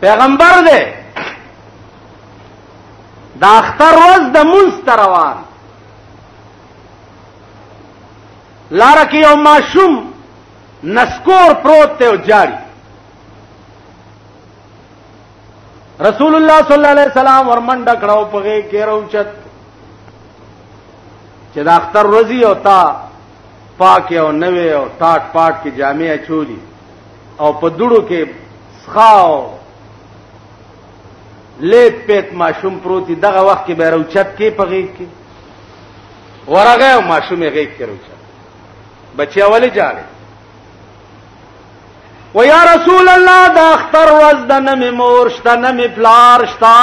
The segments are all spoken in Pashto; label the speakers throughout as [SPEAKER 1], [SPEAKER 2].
[SPEAKER 1] پیغمبر دی دا اختر ورځ د مونږ تر روان لار کې یو ماشوم نسکور پروت ته او جاری رسول الله صلی الله علیه وسلم ورمنډه کړو په کې راوچت چې دا اختر روزي او تا پاکې او نوې او ټاټ پاټ کې جامې اچولي او په دوړو کې سخاو لیت پیت ماشوم پروتي دغه وخت کې به روچت کې پغې کې ورغه او ماشوم یې غېږ کې روچت بچي اولې جاړي و یا رسول الله د اختر ورځ د نه مې مور شته نه مې پلار شته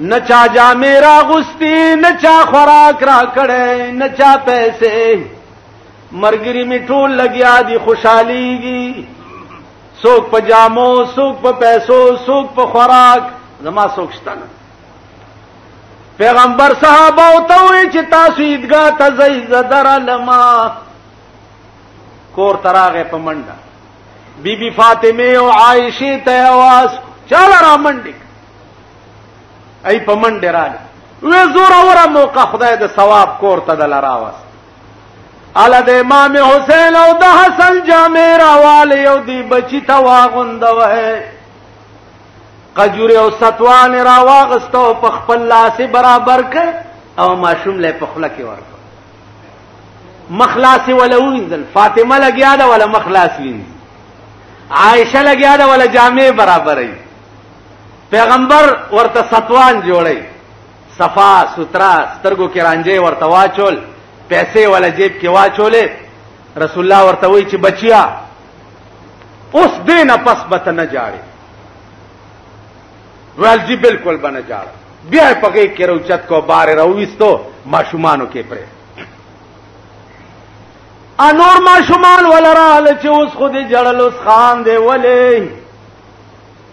[SPEAKER 1] نه چا جامې راغوستي نه چا خوراک راکړی نه چا پیسې مرګري مې ټول لګیا دي خوشحالیږي څوک په جامو څوک په پیسو څوک په خوراک زما څوک شته نه پیغمبر صحابه او ته وی چې تاسو عیدګاه ته ځئ زه درلما کور ته راغی په منډه بیبي فاطمه او عایشه ته اواز چاله را منډه ای په منډه رااله وې زور اوره موقع خدای د ثواب کور ته دل راوست اله د امام حسین او د حسن جامع راواله یو دی بچی تا واغوند وای قجور او ستوان راواغستو په خپل لاس برابر ک او ماشوم له په خله کې ورک مخلاص ولوینځل فاطمه لګیا دا ولا مخلاص وینځ عائشه لګیا دا ولا جامع برابرې پیغمبر ورته ستوان جوړی صفا سترا سترګو کې رانجه ورته واچول پیسې ولا جیب کې واچولې رسول الله ورته وی چې بچیا اوس دې نه پس بت نه جاړي ویل جی بالکل بنه جاړ بیا پکې کې روچت کو بار رويستو ماشومانو کې پرې انور ماشومان ولرا لچ اوس خو دې جړل اوس خان دې ولې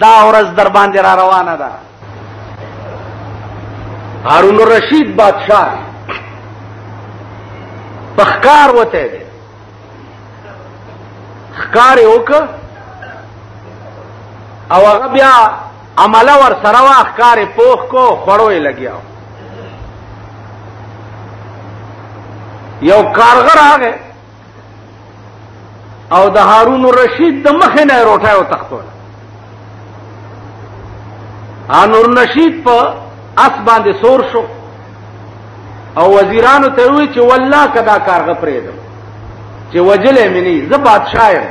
[SPEAKER 1] دا ورځ در باندې را روانه ده هارون الرشید بادشاہ پخکار وته دی خکار وک او هغه بیا عمل ور سره واخکار پوخ کو خړوې لګیاو یو کارګر هغه او د هارون رشید د مخې نه روټه او تختول هارون رشید په اس باندې سور شو او وزیرانو ته وی چې والله کدا کارغه پرې ده چې وجلې مني زه بادشاہ یم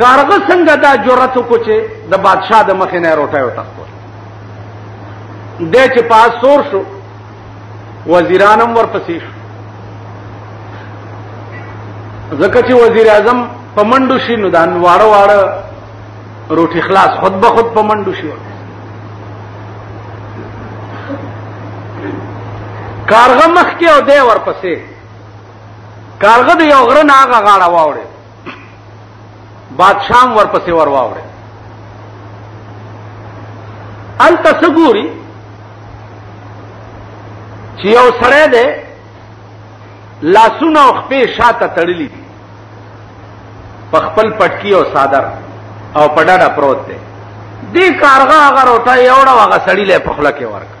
[SPEAKER 1] کارغه څنګه دا جرأت کو چې د بادشاہ د مخې نه روټه او تختول د چې پاس سور شو وزیران هم ورپسې شو ځکه چې وزیر اعظم په منډو شي نو دا واړه واړه روټي خلاص خود به خود په منډو شي کارغه مخ کې او دی ورپسې کارغه د یو غره نه هغه غاړه واوړې بادشاہ ور پسې ور واوړې ال تسګوري چې یو سره ده لاسونه او خپې شاته تړلې دي په خپل پټکی او صادر او پډاډا پروت دی دې کارغه هغه روټه یوړه هغه سړی له پخله کې ورک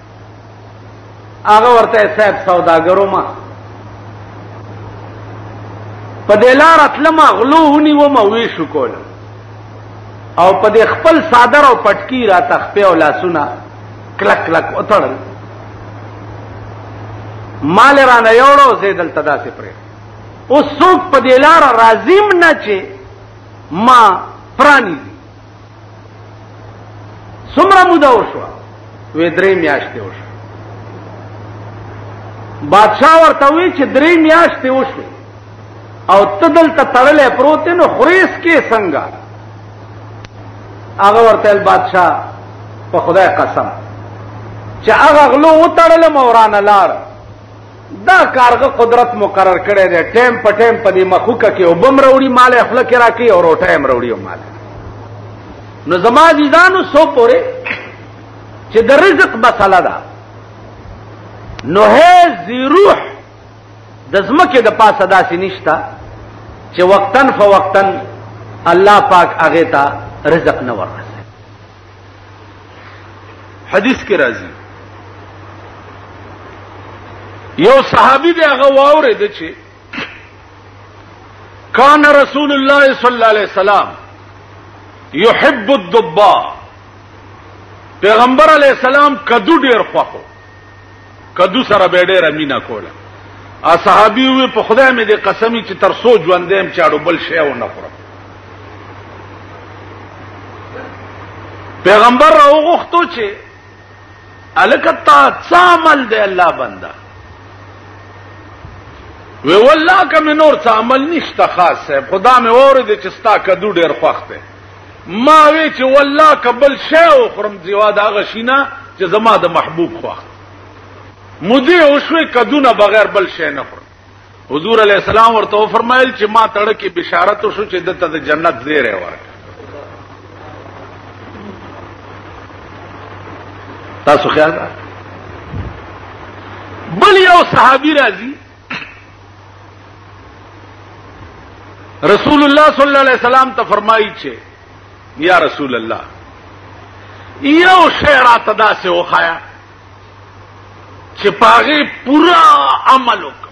[SPEAKER 1] هغه ورته صاحب سوداګرو ما په دې لار اتلما غلو ونی و ما وی شو کول او په دې خپل صادر او پټکی را تخپه او لاسونه کلک کلک وتړل مال را نه یوړو زیدل تدا سي پرې او څوک په دې لار راضیم نه چې ما پرانی څومره موده وشوه
[SPEAKER 2] وې درې میاشتې وشوه بادشاہ ورته وی چې درې میاشتې وشوه او ته دلته تړلې پروت نو خریس کې څنګه هغه ورته بادشاہ په خدای قسم چې هغه غلو وتړلم ورانه لار دا کارغه قدرت مقرر کړی دی ټیم په ټیم په دې مخوکه کې او بم وروړي مال خپل کې راکې او روټه هم وروړي مال نو زما عزیزانو سو پورې چې د رزق مسله ده نو هي روح د زمکه د پاسه داسې نشتا چې وقتن فوقتن الله پاک هغه ته رزق نه ورکړي
[SPEAKER 1] حدیث کې راځي یو صحابي دی هغه واورې د چې کان رسول الله صلی الله علیه وسلم یحب الدبا پیغمبر علیہ السلام کدو ډیر خوخو کدو سره به ډېر مینا کوله ا صحابي وي په خدای مې دې قسمی چې تر سو ژوندېم چاړو بل شی و نه خورم پیغمبر راوغختو چې الکتا عمل دې الله بندا وی والله کوم نور څه عمل نشته خاصه خدا مې اور دې چې ستا کدو ډېر خوخته ما وی چې والله قبل شی او خرم دیوا دا غشینا چې زما د محبوب خو مودي او شوي کدونه بغیر بل شی نه خور حضور علی السلام ورته فرمایل چې ما تړه کې بشارت شو چې دته د جنت زیره ورکړه تاسو خیال بل یو صحابي راځي رسول الله صلی الله علیه وسلم ته فرمایي چې یا رسول الله یو شی راته داسې وخایا چې پاغه پورا عمل وکړ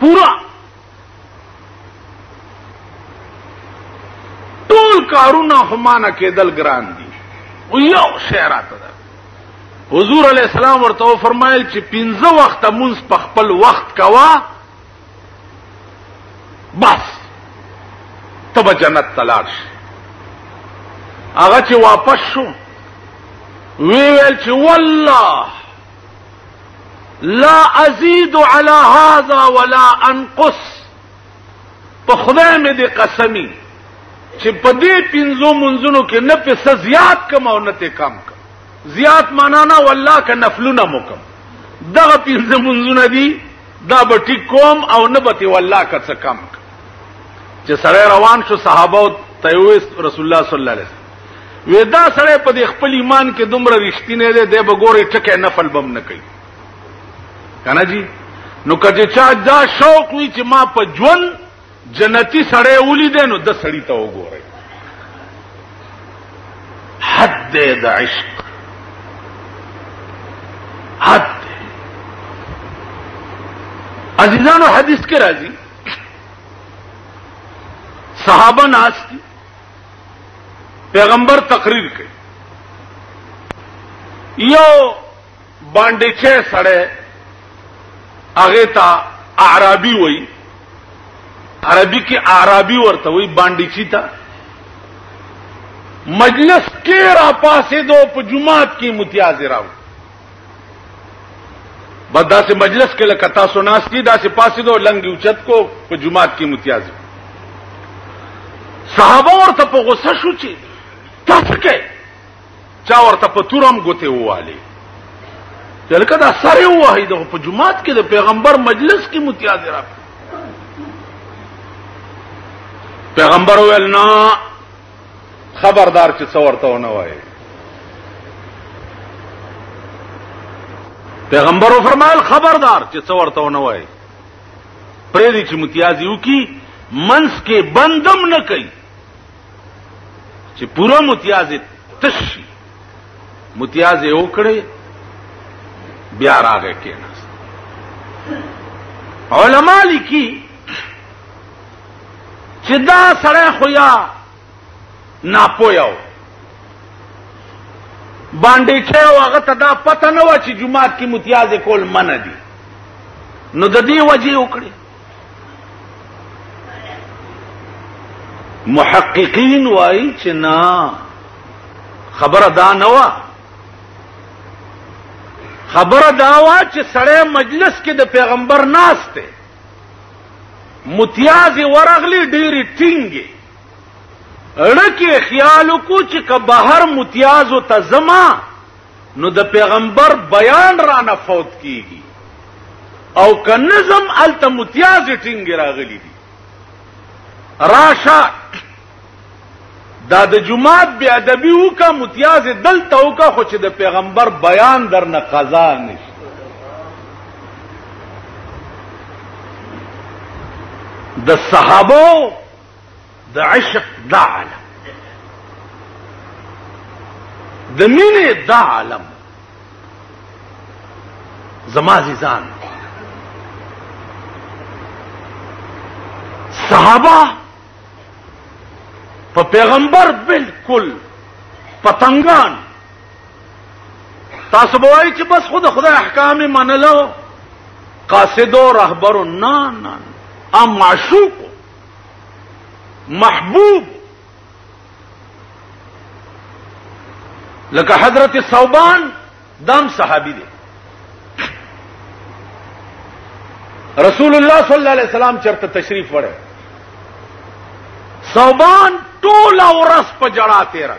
[SPEAKER 1] پورا ټول کارونه همانه کېدل ګران دي او یو شی راته ده حضور علی السلام ورته فرمایل چې پنځه وخت مونږ په خپل وخت کوا بس تب جنت تلار شي هغه چې واپس شو وی ویل چې والله لا ازید علی هذا ولا انقص په خدای مې دې قسمی چې په دې پنځو منځونو کې نه په څه زیات کم او نه ته کم کم زیات معنا نه والله که نفلونه مو کم دغه پنځه منځونه دي دا به ټیک کوم او نه به ته والله که څه کم کم چې سره روان شو صحابه ته رسول الله صلی الله علیه وسلم وې دا سړی په دې خپل ایمان کې دومره رښتینی دی دی به ګورې ټکی نفل بم نه کوي که نه جي نو که چې چا دا شوق وي چې ما په ژوند جنتی سړی ولیدی نو د سړي ته وګورئ حد دی د عشق حد دی عزیزانو حدیث کې راځي صحابه ناس دي پیغمبر تقریر کوي یو باندې چې سړی هغه ته اعرابي وای عربي کې اعرابي ورته وای باندې چی تا مجلس کې را پاسې دو په جمعات کې متیازراو بس داسې مجلس کې لکه تاسو ناس دي داسې پاسې دو لنګ اوچت کو په جماعت کې متیاز صحابه ورته په غوسه شو چې تاسو کې چا ورته په تورم ګوته واله دلکه دا سره وای د په جمعات کې د پیغمبر مجلس کې متیاز را پیغمبر ویل نه خبردار چې څور ته ونه وایي پیغمبر فرمایل خبردار چې څور ته ونه وایي پرې دي چې متیازي وکي منس کې بندم نه کوي چې پوره متیازي تشي متیازي وکړي بیا راغې کېناست علما لیکي چې دا سړی خو یا ناپویاو باندې چې هغه ته دا پته نه و چې جمعات کې متیازې کول منع دي نو د دې وجې وکړي محققین وایي چې نه خبره دا نه و خبره دا و چې سړی مجلس کې د پیغمبر ناس ته متیازې ورغلې ډېرې ټینګې ړکې خیال وکړو چې که بهر متیازو ته زما نو د پیغمبر بیان را نه فوت کیږي او که نظم الته متیازې ټینګې راغلي دي راشه دا د جماعت بی ادبی وکا متیاز دلته وکا خو چې د پیغمبر بیان در نه قضا نشته د صحابه د عشق دا عالم د مینې دا عالم زما عزیزان صحابه په پیغمبر بالکل پتنګان تاسو به وایي چې بس خود خدای احکام منلو قاصد او رهبر نه نه ام معشوق محبوب لکه حضرت صوبان دام صحابي دی رسول الله صلی الله علیه وسلم چرته تشریف وړي صوبان ټول ورځ په جړا تیر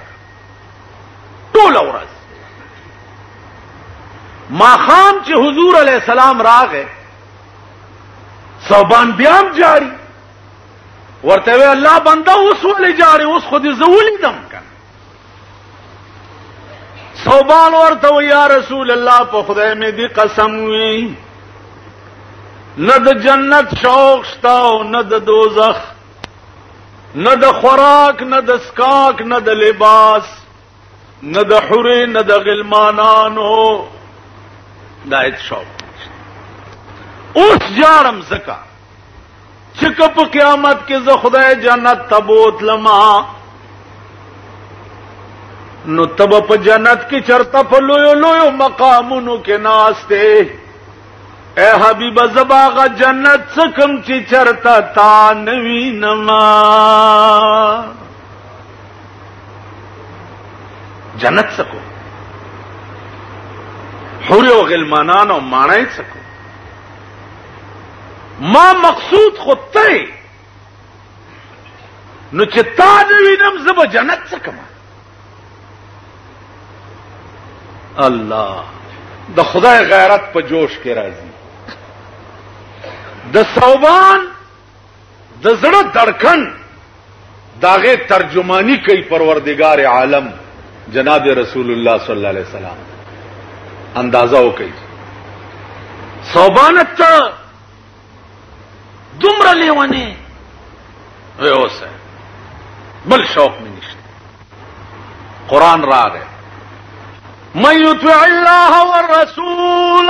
[SPEAKER 1] ټول ورځ ما خام چې حضور علی السلام راغې صوبان بیا هم جاری ورته الله بنده اوس ولې جاری اوس خو دې زولې دم صوبان ورته و یا رسول الله په خدای مې دی قسم وی نه د جنت شوق شتا او نه د دوزخ نه د خوراک نه د سکاک نه د لباس نه د حورې نه د غلمانانو دا هیڅ شوق اوس جارم زکه چې په قیامت کې زه خدای جنت ته بوتلم نو تب په جنت کې چرته په لویو لویو مقامونو کې ناشته اے حبیب زباغ جنت سکم چې چرته تا نوی نما جنت سکو حور او غلمانان او مانای سکو ما مقصود خو ته نو چې تا نه وینم زه به جنت څه کوم الله د خدای غیرت په جوش کې راځي د صوبان د زړه دړکن داغه ترجمانی کوي پروردگار عالم جناب رسول الله صلی الله علیه وسلم اندازه وکړي صوبانت ته دومره لیوانه وي اوسه بل شوق مې نشته قران راغی من يطع الله والرسول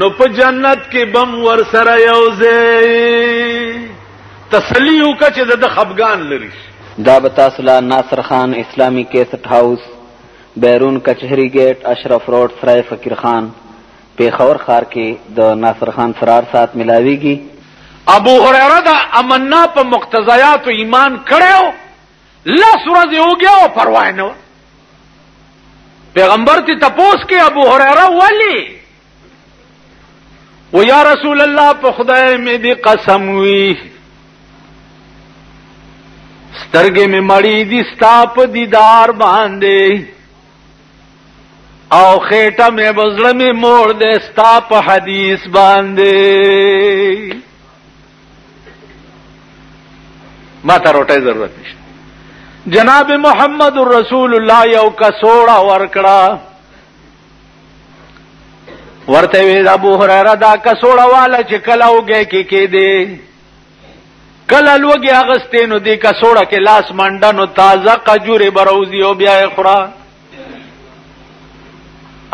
[SPEAKER 1] نو په جنت کې بم ور سره یوځي تسلی وکړه چې د خفګان لري
[SPEAKER 3] دا به تاسو لا ناصر خان اسلامی کیسټ هاوس بیرون کچهری گیټ اشرف روډ سرای فقیر خان پیښور ښار کې د ناصر خان فرار سات ملاویږي
[SPEAKER 1] ابو هريره د امنا په مقتضیات ایمان کړو لس ورځې وګیا او پروا نه و پیغمبر ته تپوس کې ابو هريره ولی و یا رسول الله په خدای مې دې قسم وی سترګې مې مړې دي ستا په دیدار باندې او خېټه مې بزړه مې مور دې ستا په حدیث باندې ما ته روټه ضرورت نشته جناب محمد رسول الله یو کسوړه ورکړه ورته وی ابو هريره دا کسوړه والا چې کله وګه کې کې دی کله لوګي اغستې نو دی کسوړه کې لاس منډه نو تازه قجوري بروزي او بیا خورا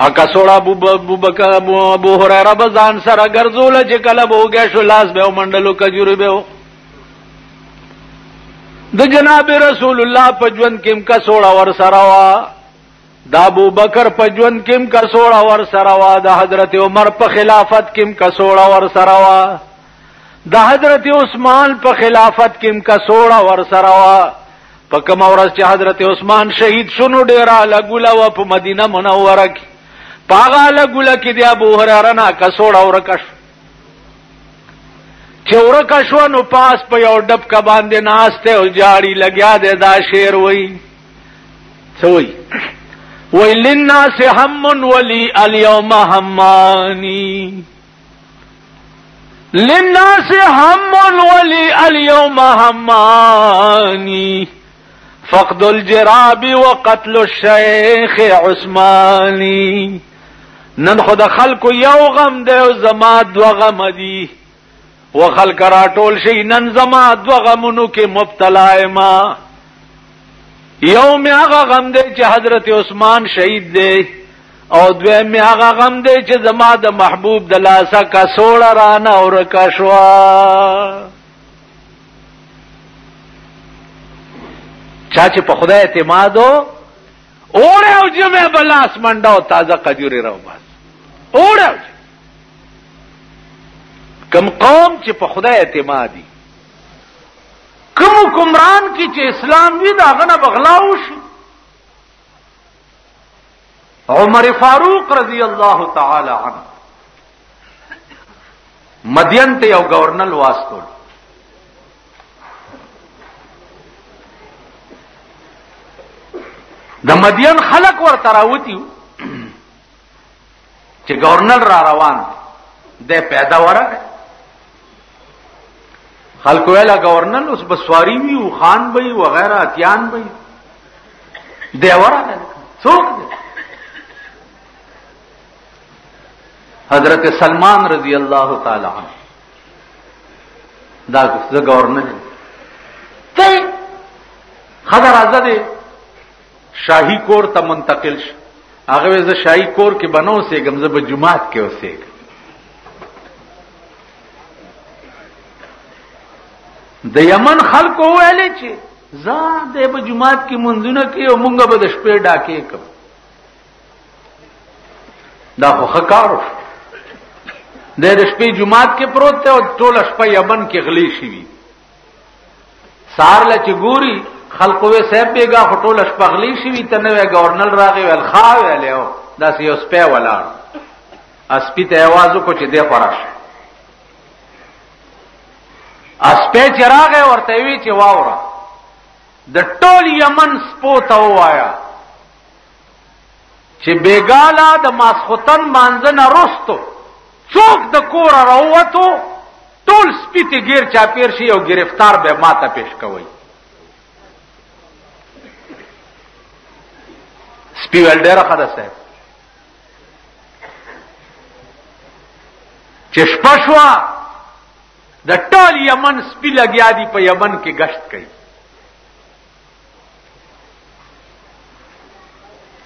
[SPEAKER 1] اکا سوړه ابو بکر ابو هريره به ځان سره ګرځول چې کله به وګه شو لاس به منډلو کجوري به د جناب رسول الله په ژوند کې کا سوړه ور سره وا د ابو بکر په ژوند کې کا سوړه ور سره وا د حضرت عمر په خلافت کې کا سوړه ور سره وا د حضرت عثمان په خلافت کې کسوړه ورسره وا په کوم ورځ چې حضرت عثمان شهید شونو ډیره لګولا و په مدینه منوره کې پاغه لګولا کې دی ابو هرره نه کسوړه ورکش چې ورکه شو نو پاس په یو ډب کا باندې ناشته او جاړي لګیا دی دا شعر وای څه وای وای للناس هم ولي اليوم همانی للناس هم ولي اليوم هماني فقد الجراب وقتل الشيخ عثماني نن خود خلق یو غم دی او زما دو غم دی و خلق را ټول شي نن زما دو غمونو کې مبتلا ما یو می هغه غم دی چې حضرت عثمان شهید دی او دویم می هغه غم دی چې زما د محبوب د لاسه کسوړه رانه او رکا شوا چا چې په خدای اعتماد اوړه او جمعه بلاس منډه او تازه قجوري راو بس اوړه کم قوم چې په خدای اعتمادي کوم کومران کې چې اسلام وی دا غنه بغلاو شي عمر فاروق رضی الله تعالی عنہ مدین ته یو گورنل واستول د مدین خلق ورته راوتی چې گورنر را روان د پیدا ورک خلکو ویلا گورنر اوس بسواری وی او خان وی و غیره اتیان وی دی ورک څوک دی حضرت سلمان رضی الله تعالی عنہ دا زه گورنر ته خضر ازده شاهي کور ته منتقل شو هغه وې زه شاهي کور کې بنو سه ګمزه په جمعات کې اوسې د یمن خلکو ویلې چې زه د په جمعات کې منځونه کې او مونږ به د شپې ډاکې کوم دا خو خکارو د شپې جمعات کې پروت ته او ټول شپه یمن کې غلي شي سار له چې ګوري خلکو وې صاحب بیګا هټول شپغلی شي وی ته نوې گورنل راغی ول خا ویلو دا سی اوس په ولا اسپی ته आवाज کو چې دی خوراش اسپی چې راغی ورته وی چې واوره د ټول یمن سپو ته وایا چې بیګالا د ماسختن مانځنه رستو څوک د کور راووتو ټول سپیته غیر چا پیر شي او گرفتار به ماته پیش کوي سپی ول ډیره خدا صاحب چې شپشوا د ټول یمن سپی لګیا دی په یمن کې گشت کوي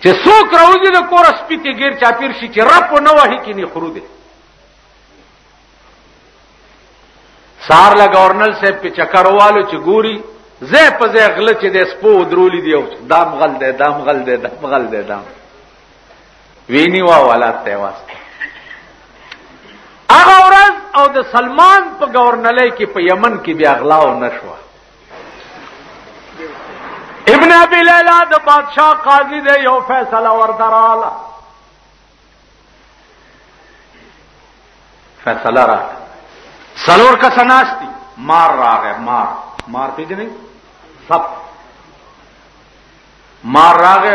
[SPEAKER 1] چې څوک راوځي د کور سپی کې غیر چاپیر شي چې رب نه وهي کې نه خرو دي سار لا گورنل صاحب په چکر والو چې ګوري زه په زه غل چې د سپو درولې دی او دام غل دی دام غل دی دام غل دی دام ویني وا ولات ته واسطه هغه ورځ او د سلمان په گورنلې کې په یمن کې بیا غلا او نشوه ابن ابي ليلى د بادشاہ قاضي دی یو فیصله وردراله فیصله را سلور کا سناستی مار راغه مار مار پیژنې سب مار راغه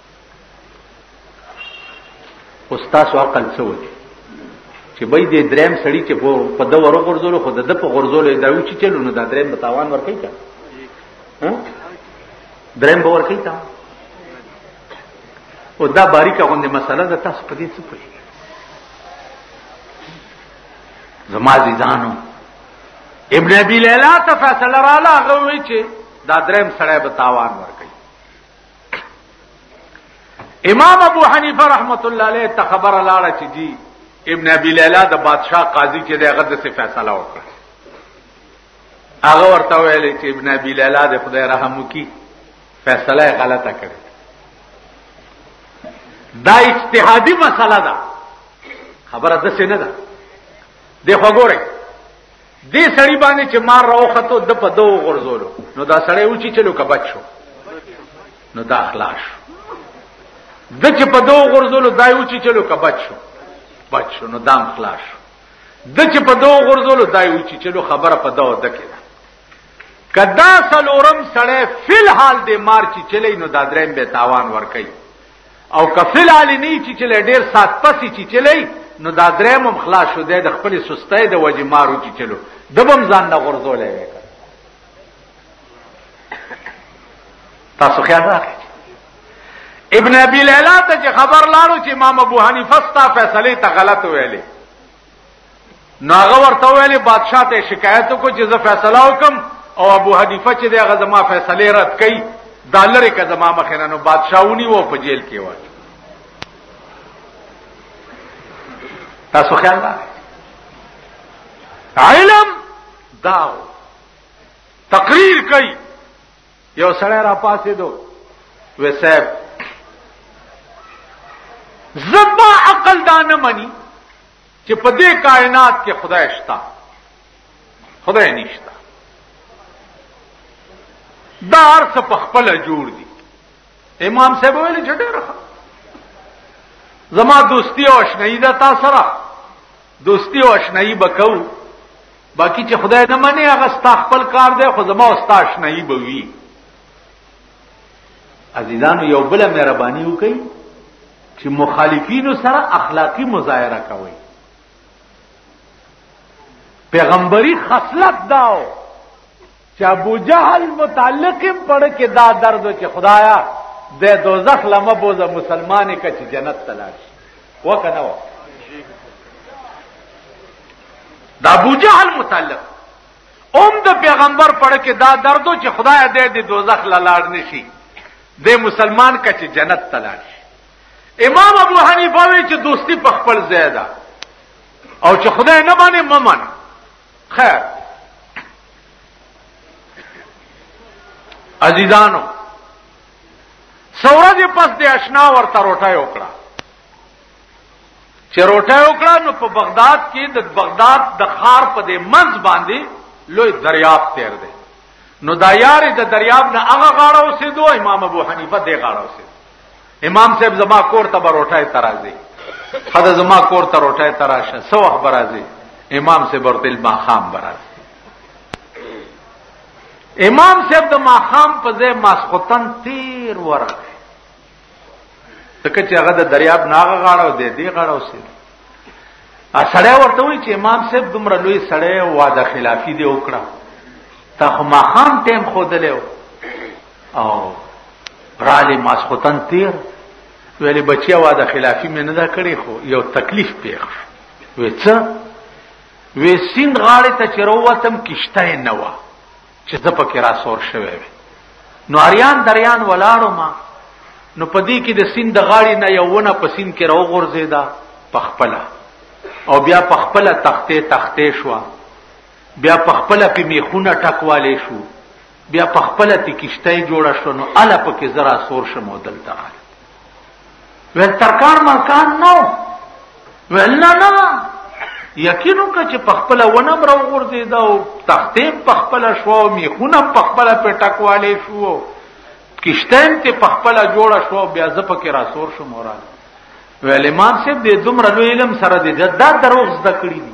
[SPEAKER 1] استاد عقل څه وکړي چې بای دې دریم سړی چې په د ورو غرزولو خو د په غرزولو دا و چې چلو نو دا دریم به تاوان ور کوي کنه دریم به ور کوي تا او دا باریکه غوندې مسله ده تاسو په دې څه پوهیږئ زما عزیزانو ابن ابي ليلى ته فیصله رااله غوي چې دا دریم سړی به تاوان ورکړي امام ابو حنیفه رحمت الله علیه ته خبره لاړه چې جی ابن ابي ليلى د بادشاه قاضي چې دغه د څه فیصله وکړه هغه ورته ویل چې ابن ابي ليلى د خدای رحم وکي فیصله غلطه کړې دا اجتهادي مسله ده خبره د څه نه ده د خوګوره دې سړی باندې چې مار راوخته د په دوه غرزولو نو دا سړی و چې چلو کبچ شو نو دا اخلاص د چې په دوه غرزولو دا و چې چلو کبچ شو بچ شو نو دام خلاص شو د چې په دوه غرزولو دا و چې چلو خبره په دوه دکې ده کدا سلورم سړی فل حال دې مار چې چلی نو دا درېم به تاوان ور کوي او کفل علی نه چې چلې ډیر سات پسې چې چلې نو دا دریم هم خلاص شو د خپل سستۍ د وجې مارو چې چلو دبم ځان نه غرزولې وکړ تاسو خیال راکړئ ابن ابي ليلى ته خبر لاړو چې امام ابو حنیفه ستا فیصله ته غلط ویلې نو هغه ورته ویلې بادشاہ ته شکایت وکړو چې زه فیصله وکم او ابو حنیفه چې دی هغه زما فیصله رد کړي دالر که زما مخینه نو بادشاہونی وو په جیل کې وای تاسو خیال نه علم داو تقریر کوي یو سړی را پاسې دو وی صاحب زما عقل دا نه مني چې په دې کائنات کې خدای شته خدای نشته دا ارث په خپل جوړ دي امام صاحب ویل چې ډېر زما دوستی او اشنایی دا تا سره دوستی او اشنایی بکاو باقی چې خدای نه مني هغه ستا خپل کار دی خو زما او ستا اشنایی به وي عزیزانو یو بل مهرباني وکړي چې مخالفینو سره اخلاقی مظاهره کوي پیغمبري خصلت داو چې ابو جهل متعلق هم پړ کې دا درد چې خدایا د دوزخ لمه بوزه مسلمانې کچ جنت تلاش وکنه و دا ابو جهل متعلق اوم د پیغمبر پړ کې دا دردو چې خدای دې د دوزخ لاړ نشي د مسلمان کچ جنت تلاړ شي امام ابو حنیفه وی چې دوستی په خپل ځای ده او چې خدای نه باندې ممن خیر عزیزانو سورج پس د آشنا ورته روټه وکړه چې روټه وکړه نو په بغداد کې د بغداد د خار په دې منځ باندې لوی دریاب تیر دی نو دا یارې د دریاب نه هغه غاړه اوسېدو امام ابو حنیفه دې غاړه اوسېدو امام صاحب زما کور ته بروټای ترازی خدا زما کور ته روټای تراشه سو وخت برازي امام سے برتل ما خام برازي امام صاحب د ما خام په ځای ماسختن تیر ورغ تکه چې هغه د دریاب ناغه غاړه دی دی غاړه وسه سړی ورته وی چې امام صاحب دومره لوی سړی واده خلافی دی وکړه تا خو ما خام ټیم خودلې او رالی ماسخوتن تیر ویلی بچی وا د خلافی مې نه دا کړی خو یو تکلیف پیښ وې څه وې سین غاړې ته چروتم کشته نه و چې زه پکې را سور شوی وې نو اریان دریان ولاړو ما نو پدې کې د سین د غاړې نه یو ونه په سین کې راو غورځیدا پخپلا او بیا پخپلا تختې تختې شو بیا پخپلا په میخونه ټکوالې شو بیا په خپله تې کشتۍ جوړه شوه نو هله پکې زه راسور شم او دلته راغلم ویل ترکان ملکان نه ویل نه نه یقین وکړه چې په خپله ونه هم راوغورځېده او تختې هم په خپله شوه او میخونه هم په خپله پې ټکوالی شو کشته هم تې په خپله جوړه شوه او بیا زه پکې راسور شوم او راغلم ویل امام صاحب دې دومره لوی علم سره دې دا دروغ زده کړي دي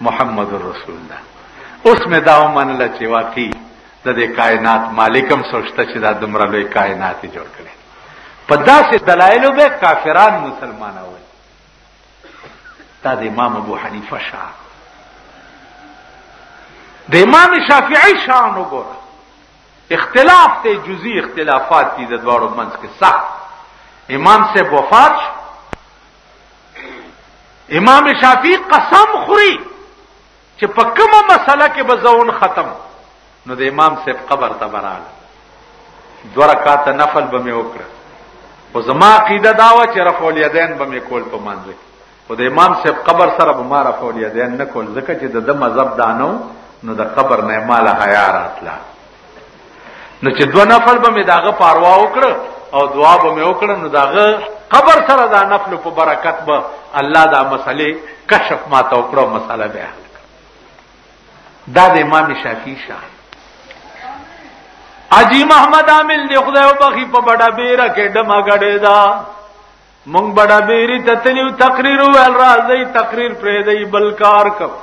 [SPEAKER 1] محمد رسول الله اوس مې دا ومنله چې واقعي د دې کائنات مالکم سوچته چې دا دومره لوی کائنات جوړ کړي په داسې دلایلو به کافران مسلمانول دا د امام ابو حنیفه شاه د امام شافعي شان وګوره اختلاف ته جزئی اختلافات دي د دواړو منځ کې سخت امام سے وفات شو امام شافعي قسم خوري چې په کومه مسله کې به زون ختم نو د امام صاحب قبر ته براله دوه رکعات نفل به مې وکړه او زما عقیده دا و چې رفع الیدین به مې کول په منځ کې او د امام صاحب قبر سره به ما رفع الیدین نه کول ځکه چې د مذهب دانو نو د قبر نه مال حیا راتله نو چې دوه نفل به مې داغه پاروا وکړه او دعا به مې وکړه نو داغه قبر سره دا نفل په برکت به الله دا مسلې کشف ما ته وکړو مسله به حل دا د امام شافعي شاه اجي محمد عامل دی خدای او بخي په بڑا بیره کې دما غړې دا مونږ بڑا بیری تتلیو تقریر ول راځي تقریر پرې دی بلکار کوي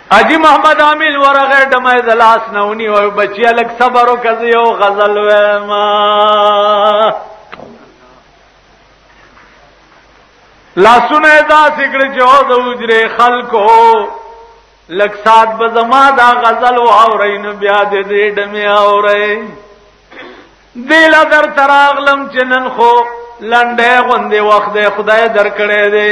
[SPEAKER 1] حاجی محمد عامل ورغه ډمه زلاس نه ونی او بچی الک صبر او کزی او غزل وما لاسونه دا سګړ جو د وجره خلکو لک سات به زما دا غزل او اورین بیا دې دې ډمه اورې دل در تراغلم چنن خو لنډه غوندې وخت خدای درکړې دې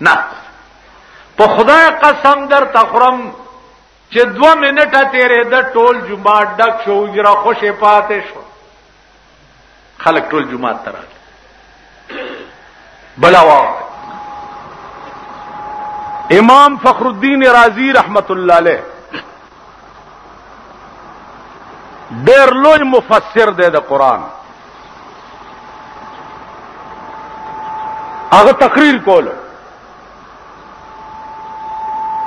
[SPEAKER 1] نه په خدای قسم در تخرم چې دو منټه تیرې د ټول جمعه ډک شو جره خوشې پاتې شو خلک ټول جمعه تر بلا وا امام فخر الدین رازی رحمت الله علیه ډېر لوی مفسر دی د قران هغه تقریر کول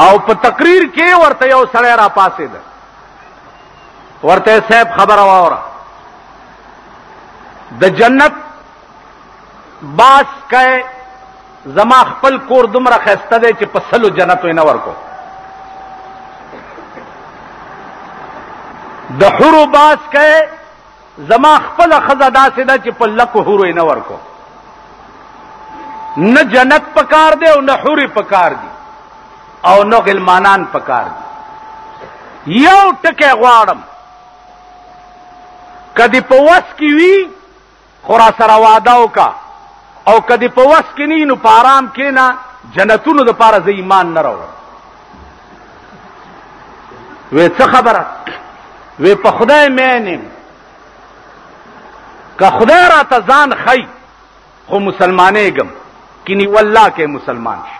[SPEAKER 1] او په تقریر کې ورته یو سړی را پاسې ده ورته صاحب خبره واوره د جنت باس کئ زما خپل کور دومره خسته دی چې په سلو جنتو نه ورکو د حورو باس کئ زما خپل خزه داسې ده چې په لکو حورو نه ورکو نه جنت پکار دی او نه حوري پکار دی او نه غلمانان پکار دی یو ټکی غواړم کدی په وس کې وی خو را سره وعده وکا او کدی په وس کې نه نو پارام کې نه جنتونو د پاره زې ایمان نه راو وې څه خبره وې په خدای مې نه که خدای را ته ځان خی خو مسلمانې ګم کینی والله کې مسلمان شي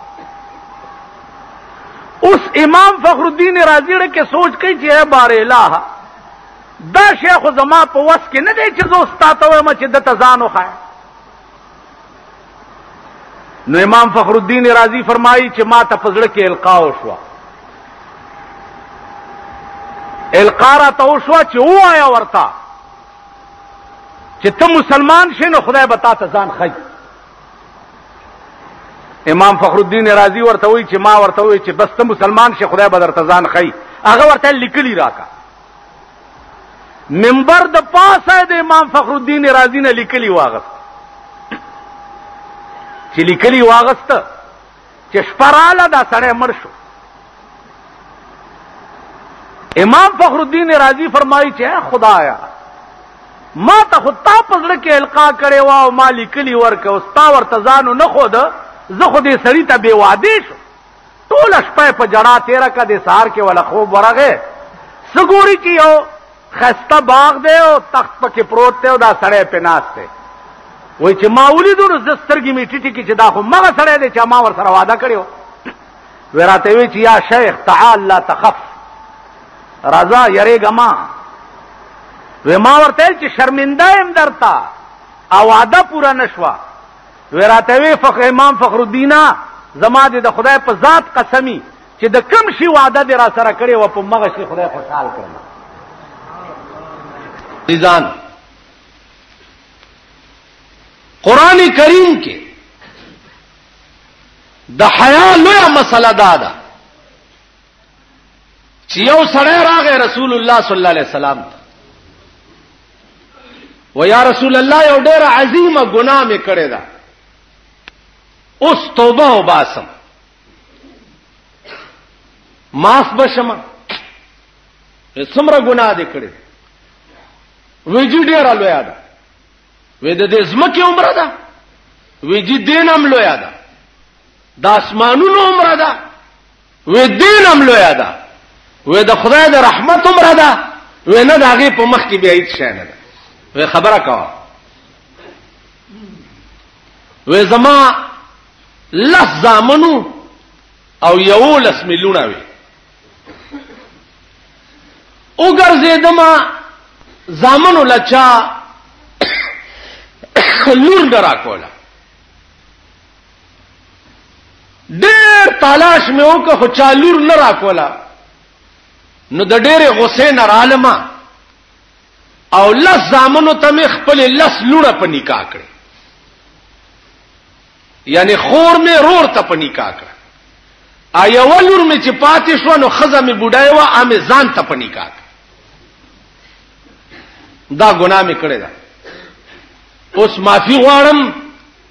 [SPEAKER 1] اوس امام فخر الدین رازی ړه کې سوچ کوي چې اے بار الہ دا شی خو زما په وس کې نه دی چې زه ستا ته وایم چې دته ځان وخایا نو امام فخر الدین رازی فرمایي چې ما ته پزړه کې القا وشو القا را ته وشو چې وایا ورتا چې ته مسلمان شې نو خدای به تا ته ځان خی امام فخر الدین رازی ورته وی چې ما ورته وی چې بس ته مسلمان شې خدای به درته ځان خی هغه ورته لیکلی راکا منبر د پاسه د امام فخر الدین رازی نه لیکلی واغست چې لیکلی واغست چې شپراله دا سړی مړ شو امام فخر الدین رازی فرمایي چې خدایا ما ته خو تا په زړه کې القا کړې و او ما لیکلی ورکه او ستا ورته ځانو نه خو ده زه خو دې سړی ته بې واده شو ټوله شپه په جړا تیره که د سهار کې ولا خوب ورغی څه ګوري چې یو ښایسته باغ دی او تخت پکې پروت دی او دا سړی پې ناست دی وایي چې ما ولیدو نو زه سترګې مې ټیټې کړي چې دا خو مغه سړی دی چې ما ورسره واده کړی و وی راته وی چې یا شیخ تعال لا تخف رضا یریږه ما وی ما ورته چې شرمنده یم درته او واده پوره نشوه وراته وی فخر امام فخر الدین زما د خدای په ذات قسمی چې د کم شي وعده دی را سره کړی و په مغه شي خدای خوشحال کړم
[SPEAKER 2] ځان قران کریم کې د حیا لوی مسله دا ده چې یو سړی راغی رسول الله صلی الله علیه وسلم ته و یا رسول الله یو ډېر عظیمه ګناه مې کړې ده اوس توبه وباسم معاف بشم څومره ګناه دې کړې ویجی ډېر لویا ده وې د دې زمکه عمره ده ویجی دینم لویا ده د اسمانونو عمره ده وې دین هم لوی ده وې د خدای د رحمت عمر ده وې نه داغه په مخ کې بیا هیڅ شی نه ده وې خبره کاوه وې زما لس زامنو او یو لس ملیونه وي وګرځېدم زامنو لچا لور درا کوله ډېر تلاش مې وکړ خو چا لور نه راکوله نو د ډېرې غصې نه رالمه او لس زامنو ته مې خپل لس لوړه په نکاح کړې یعنی خور مې رور ته په نکاح کړ ا یو لور مې چې پاتې شو نو خزه مې بډای و ا مې ځان ته په نکاح کړ دا ګناه مې کړې ده اوس معافي غواړم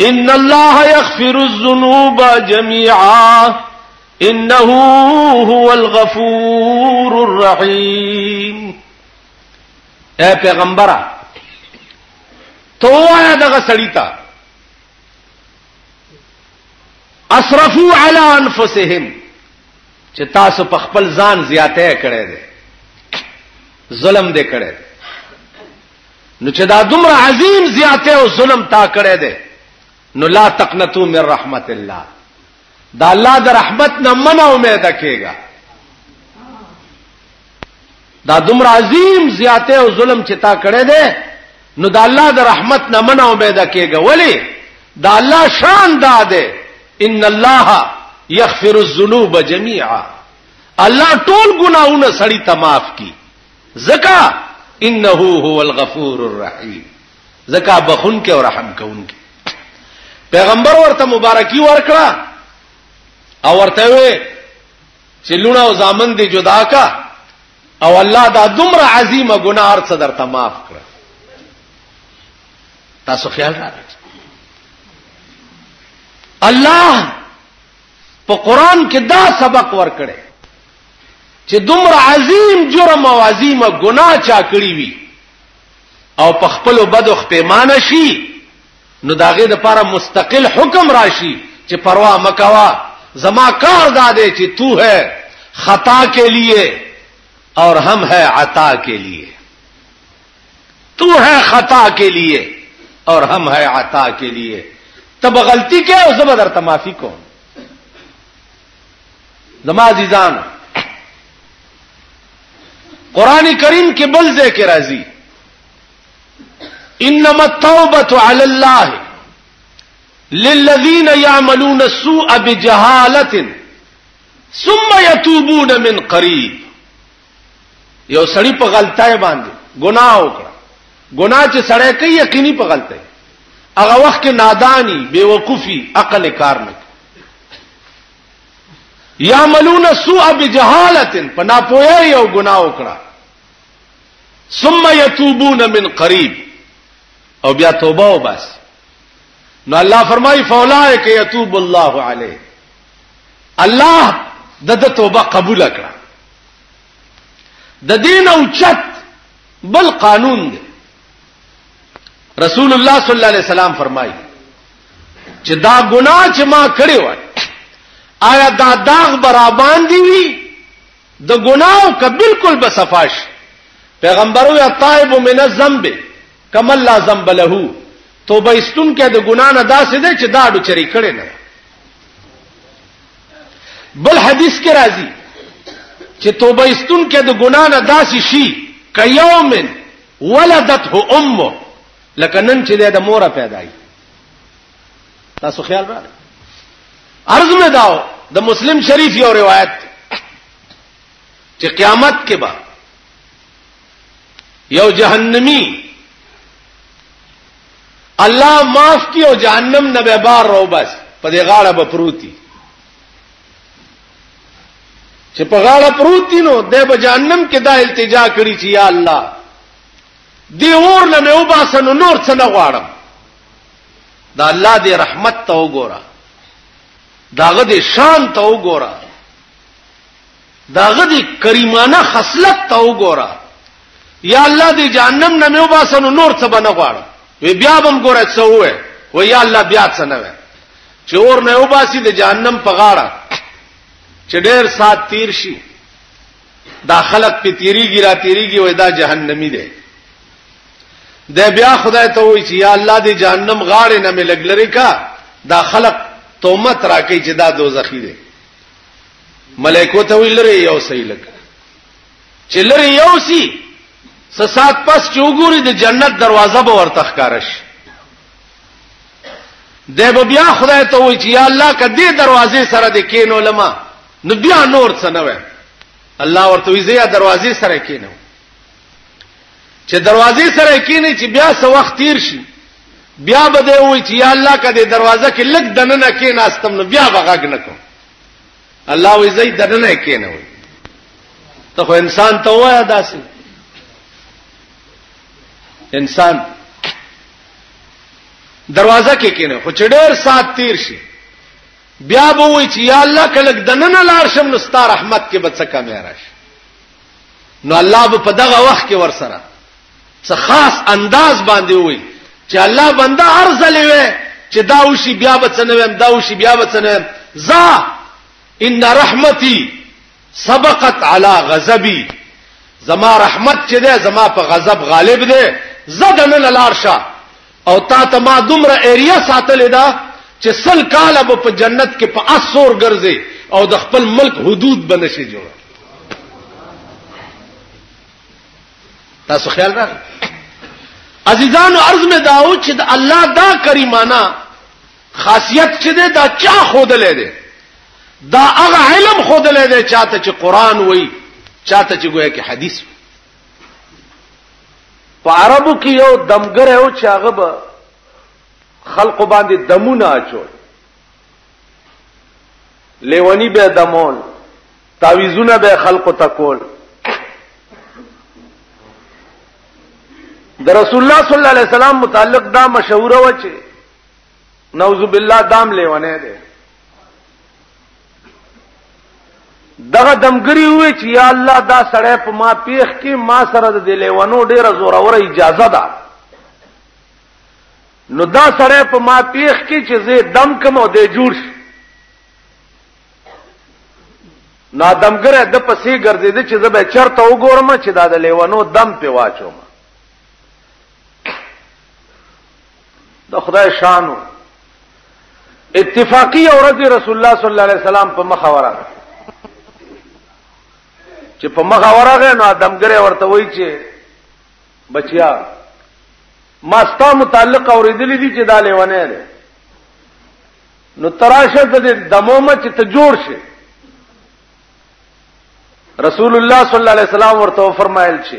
[SPEAKER 2] ان الله يغفر الذنوب جميعا انه هو الغفور الرحيم اے پیغمبره تو وایا دغه سړی ته اسرفو علی انفسهم چې تاسو په خپل ځان زیاته کړی دی ظلم دې کړی نو چې دا دومره عظیم زیاته او ظلم تا کړی دی نو لا تقنطو من رحمت الله دا الله د رحمت نه منه امید کېږي دا دومره عظیم زیاته او ظلم چې تا کړی دی نو دا الله د رحمت نه منه امید کېږي ولی دا الله شان دا دی ان الله یغفر الذنوب جميعا الله ټول ګناونه سړی ته معاف کی زکا انه هو الغفور الرحیم زکا بخون کې او رحم کون کې پیغمبر ورته مبارکي ورکړه او ورته وي چې لونه او زامن دې جدا کا او الله دا دومره عظیمه ګناه ارڅ درته معاف کړ تاسو خیال را الله په قران کې دا سبق ورکړي چې دومره عظیم جرم او عظیمه ګناه چا کړی وي او په خپل بدو خپېمانه شي نو داغه د لپاره مستقل حکم راشي چې پروا مکوا زما کار دادې چې تو ہے خطا کې لیے اور ہم ہے عطا کې لیے تو ہے خطا کې لیے اور ہم ہے عطا کې لیے تب غلطی کې او زبر تمافي کوم زما عزیزان قران کریم کې بل ځای کې راځي انما التوبه على الله للذين يعملون السوء بجهاله ثم يتوبون من قريب یو سړی په غلطای باندې ګناه وکړه ګناه چې سړی کوي یقیني په غلطای هغه وخت کې نادانی بیوقوفي عقل کار نه یعملون سوء بجهالت پنا پویا یو گناہ وکړه ثم یتوبون من قریب او بیا توبه او بس نو الله فرمای فولائک یتوب الله علیه الله د توبه قبول کړه د دین او چت بل قانون دی رسول الله صلی الله علیه وسلم فرمایي چې دا ګناه چې ما کړی و آیا دا داغ برابان دی وی د ګناو ک بالکل به صفاش پیغمبرو یا طائب من الذنب کما لا ذنب له توبه استون کې د ګنا نه داسې ده چې دا ډو چری کړي نه بل حدیث کې راځي چې توبه استون کې د ګنا نه داسې شي کيومن ولدته امه لکه نن چې د مور پیدا کی تاسو خیال را ارز مې داو د مسلم شریف یو روایت چې قیامت کې به یو جهنمی الله معاف کی او جهنم نه به بار رو بس په دې غاړه به پروتي چې په غاړه پروت دی نو د به جهنم کې دا التجا کړی چې یا الله دی اور نه مې وباسه نو نور څه نه غواړم دا الله دې رحمت ته وګوره داغه دې شان ته وګوره داغه دې کریمانه خصلت ته وګوره یا الله دې جهنم نه مې وباسه نو نور څه به نه غواړم وی بیا بم ګوره څه وې و یا الله بیا څه نه وې چې اور نه وباسي د جهنم په غاړه چې ډېر سات تیر شي دا خلق په تیریږي را تیریږي وای دا جهنمی دی د بیا خدای ته وای چې یا الله دې جهنم غاړې نه ملګ لري کا دا خلق تومت راکې چې دا دوزخی دی ملائکو ته وی لري یو صحیح لګ چې لري یو سی سسات پس چوغوري د جنت دروازه به ورته ښکارش دی به بیا خدای ته وایي چې یا الله که دې دروازې سره دې کینو لما نو بیا نور څه نه وای الله ورته وایي زه دروازې سره کینو چې دروازې سره کینې چې بیا څه وخت تیر شي بیا به دی وایي چې یا الله که دې دروازه کې لګ دننه کیناستم نو بیا به غږ نه کوم الله وایي زه دننه کینو ته خو انسان ته وایا داسې انسان دروازه کې کینه خو چې ډېر سات تیر شي بیا به وی چې یا الله کله دننه لار شم نو ستاره رحمت کې به څه کم راشي نو الله به په دغه وخت کې ورسره څه خاص انداز باندې وي چې الله بنده عرض لوي چې دا وشي بیا به څه نه ویم دا وشي بیا به څه نه ویم ذا ان رحمتي سبقت علی غضبی زما رحمت چې ده زما په غضب غالب ده زده نه لار شه او تا ته ما دومره ایریا ساتلې ده چې سل کاله به په جنت کې په اسور ګرځي او د خپل ملک حدود به نشي جوړ تاسو خیال راغی عزیزانو عرض مې داو چې د الله دا کریمانه خاصیت چې ده دا چا خودلې ده دا هغه علم خودلې ده چاته چې قران وای چاته چې ګویا کې حدیث په عربو کې یو دمګر یو چې هغه به خلق باندې دمونه اچول لیونی به دمول تعویذونه به خلق تکول د رسول الله صلی الله علیه وسلم متعلق دا مشهور و چې نعوذ بالله دام لیونه دی دغه دمګری وی چې یا الله دا سړی په ما پیخ کې ما سره د لیوانو ډیره زوره اجازه ده نو دا سړی په ما پیخ کې چې زه دم کوم او د جوړ شي نا دمګره د پسې ګرځې د چې زه به چرته وګورم چې دا د لیوانو دم په واچوم د خدای شانو اتفاقی او رضی رسول الله صلی الله علیه وسلم په مخ ورغه چې په مخ ورغه نو ادمګره ورته وای چې بچیا ما ستا متعلق اوریدلی دي چې دا لیونه ده نو تراشه د دمومه چې ته جوړ شي رسول الله صلی الله علیه وسلم ورته فرمایل چې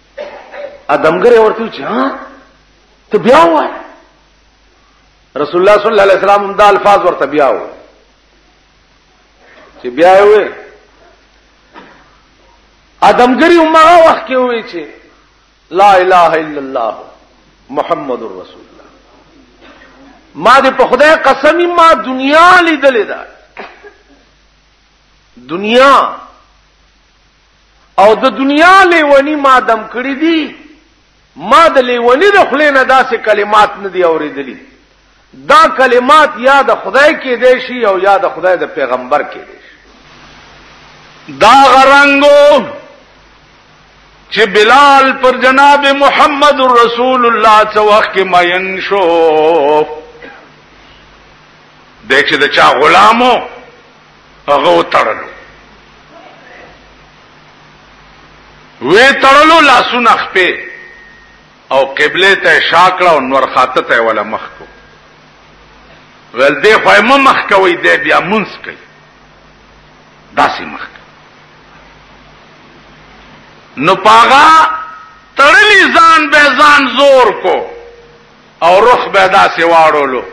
[SPEAKER 2] ادمګر ورته چې ها ته بیا وای رسول الله صلی الله علیه وسلم دا الفاظ ورته بیا و چې بیا وې ادمګری عمره وخت کې وې چې لا اله الا الله محمد رسول الله ما دې په خدای قسم ما دنیا لیدلې ده دنیا او د دنیا لیونی ما دم کړی دی ما د لیونی د خلی نه داسې کلمات نه دی اوریدلی دا کلمات یا د خدای کې دی شي او یا د خدای د پیغمبر کې دی شي
[SPEAKER 1] دا غرنګو چې بلال پر جناب محمد رسول الله څو وخت کې ماین شو د چې د چا غلامو هغه وتړلو وی تړلو لاسونه خپې او قبله ته شاکړه او نور خاطه ته ولا مخ کو ول دې خو ما مخ کوي دې بیا منس کوي داسې مخ نو پاغا تړلی ځان به ځان زور کو او رخ به داسې واړولو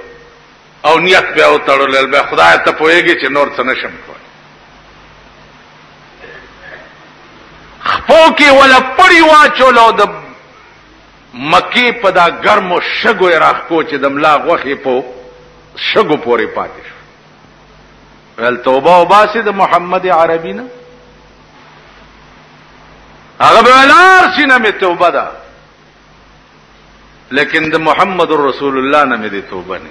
[SPEAKER 1] او نیت بیا وتړل بیا خدای ته پوهیږي چې نور څه نشم کولی خپو کې ولا پړی واچول او د مکی په دا ګرمو شګو راخ کو چې د ملا غوخې په شګو پورې پاتې شو ول توبه او باسي د محمد عربي نه هغه بلار سینه می توبه ده لیکن د محمد رسول الله نه مې د توبه نه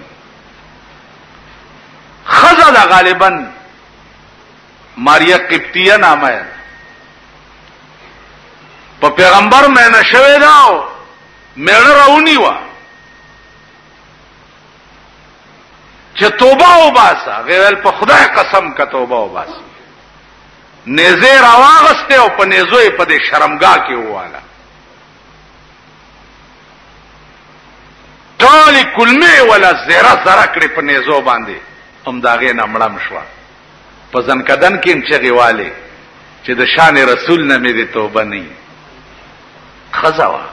[SPEAKER 1] خزه دا غالبا ماریا قبطیه نامه ده په پیغمبر مې نشوي دا مېړه راونی و چې توبه و باسه غیر په خدای قسم کا توبه و باسه نيزه راواغسته او په نيزوې په دې شرمګاه کې واله ټولې کلمې ولا زره زره کړې په نېزو باندې هم داغې نه مړم شوه په ځنکدن کې هم چغې والې چې د شان رسول نه مې دې توبه نه وي ښځه وه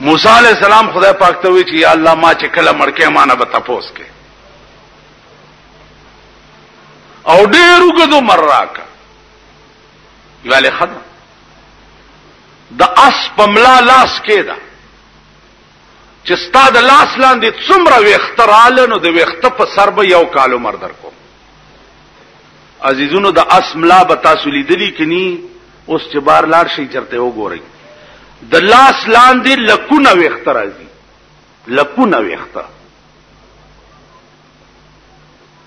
[SPEAKER 1] موسی علیه السلام خدای پاک ته وی چې یا الله ما چې کله مړ کې ما نه به تپوس کې او ډېر وګدو مر راکه ویلې خد د اس په ملا لاس کې ده چې ستا د لاس لاندې څومره ویخته رااله نو د ویخته په سر به یو کالو مر در کوم عزیزونو د اس ملا به تاسو لیدلی کني اوس چې بار لار شي چرته وګورئ د لاس لاندې لکونه ویخته راځي لکونه ویخته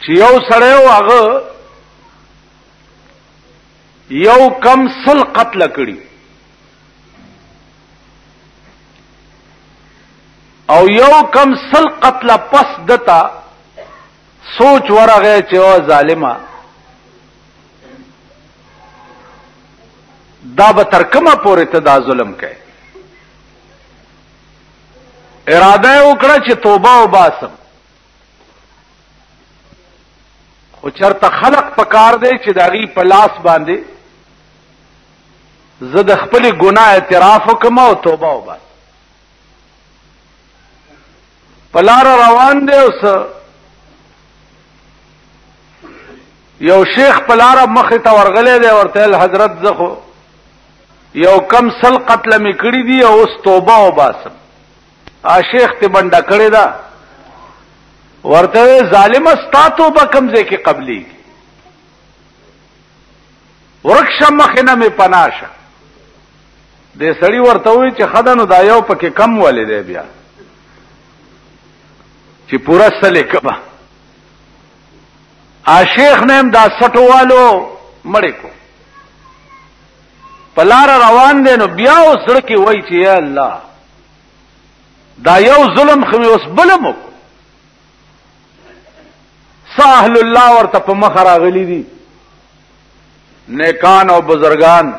[SPEAKER 1] چې یو سړی او هغه یو کم سل قتل کړي او یو کم سل قتل پس دتا سوچ ورغه چې او ظالما دا به تر کومه پورې ته دا ظلم کوي اراده وکړه چې توبه وباسم خو چرته خلق پکار دی چې داغي په لاس باندې زه د خپل ګناه اعتراف وکم او توبه وباسم پلار روان دی اوس یو شیخ پلار مخ ته ورغلې دی ورته حضرت زخو یو کم سل قتل می کړی دی او اوس توبه او باسم ا شیخ ته بنډه کړی دا ورته ظالم ستا توبه کم ځای کې قبلی ورکشه مخنه می پناشه د سړی ورته وی چې خدانو دا یو پکې کم ولې دی بیا چې پورا سلیکه آشیخ نیم دا سټو والو مړې کو پلار روان دی نو بیا اوس سره کې وای چې یا الله دا یو ظلم خو اوس بلم کو ساحل الله ورته په مخ راغلی دي نیکان او بزرگان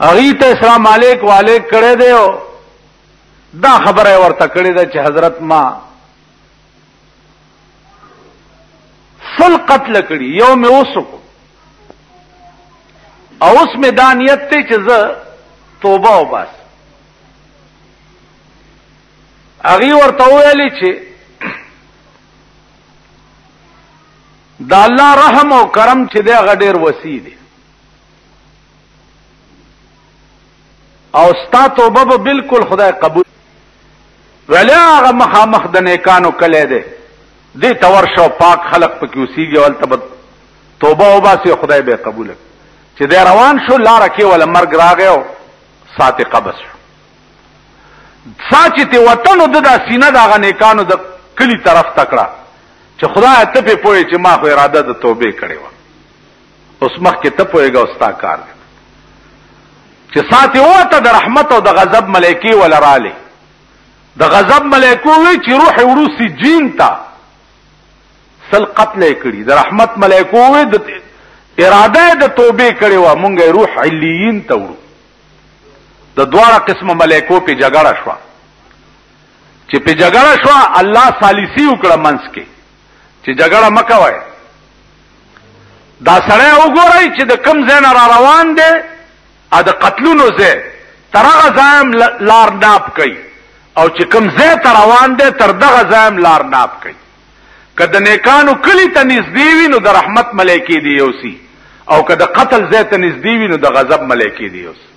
[SPEAKER 1] اغي ته اسلام علیک والیک کړه دیو دا خبره ورته کړی ده چې حضرت ما سل قتل کړي یو مې اوسو او اوس مې دا نیت ته چې زه توبه وباس هغه ورته ویلي چې دا الله رحم او کرم چې دا غډیر وسی دی او ستا توبه به بالکل خدای قبول ولی هغه مخامخ د نیکانو کلی دی دې ته ورشه او پاک خلق پکې اوسېږي او هلته به توبه وباسي او خدای به یې قبوله کړي چې دی روان شو لاره کې وله مرګ راغی او سات یې قبض شو سا چې تې وطن و ده دا سینه د هغه نیکانو د کلي طرف ته کړه چې خدایه ته پې پوهې چې ما خو اراده د توبې کړې وه اوس مخکې ته پوهېږه او ستا کار دی چې ساتې وته د رحمت او د غضب ملایکې ولا رالې د غضب ملایکو وی چې روح وړو سي جین تا سل قتل کړي د رحمت ملایکو وی د اراده د توبې کړي وا مونږه روح علیین ته وړو د دواړه قسمه ملایکو په جګړه شو چې په جګړه شو الله ثالثي وکړه منس کې چې جګړه مکوي دا سړی وګورئ چې د کم ځای نه را روان دی ا د قتلونو ځای تر هغه ځایم لار ناب کوي او چې کم ځای ته روان دی تر دغه ځایم لار ناب کوي که د نیکانو کلی ته نږدې وي نو د رحمت ملایکې دی یوسي او که د قتل ځای ته نږدې وي نو د غضب ملایکې دی یوسي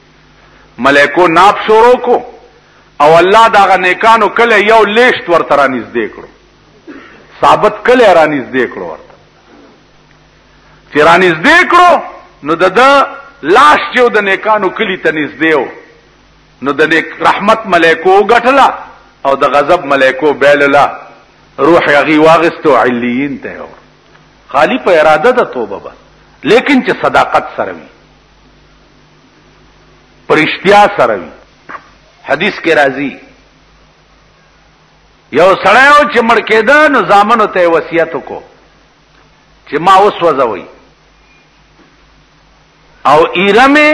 [SPEAKER 1] ملایکو ناب شروع کو او الله دغه نیکانو کله یو لیشت ورته را نږدې کړو ثابت کله رانیز دې کړو ورته چې رانیز دې کړو نو د لاش چې د نیکانو کلی ته نږدې و نو د نیک رحمت ملائکو غټلا او د غضب ملائکو بیللا روح یغي واغستو علیین ته و خالی په اراده د توبه بس لیکن چې صداقت سره وي پرشتیا سره وي حدیث کې راځي یو سړی و چې مړ کېده نو زامنو ته وصیت وکړو چې ما وسوځوي او ایرمه